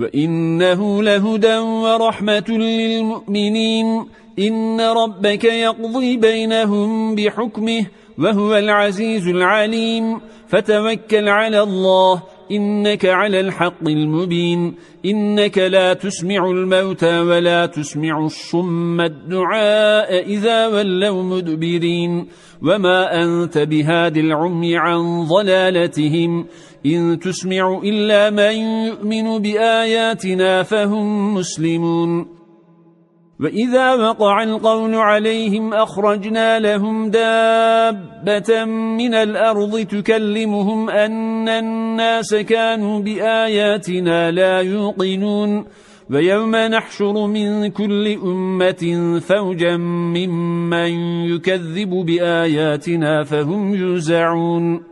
وَإِنَّهُ لَهُدًى وَرَحْمَةٌ لِلْمُؤْمِنِينَ إِنَّ رَبَّكَ يَقْضِي بَيْنَهُم بِحُكْمِهِ وَهُوَ الْعَزِيزُ الْعَلِيمُ فَتَوَكَّلْ عَلَى اللَّهِ إِنَّكَ على الحق المبين إنك لا تسمع الموتى ولا تسمع الصم الدعاء إذا ولوا مدبرين وما أنت بهاد العمي عن ضلالتهم إن تسمع إلا من يؤمن بآياتنا فهم مسلمون. وَإِذَا وَقَعَ الْقَوْلُ عَلَيْهِمْ أَخْرَجْنَا لَهُمْ دَابَّةً مِنَ الْأَرْضِ تُكَلِّمُهُمْ أَنَّ النَّاسَ كَانُوا بِآيَاتِنَا لَا يُوقِنُونَ. وَيَوْمَ نَحْشُرُ مِنْ كُلِّ أُمَّةٍ فَوْجًا مِّمَّنْ يُكَذِّبُ بِآيَاتِنَا فَهُمْ يُوزَعُونَ.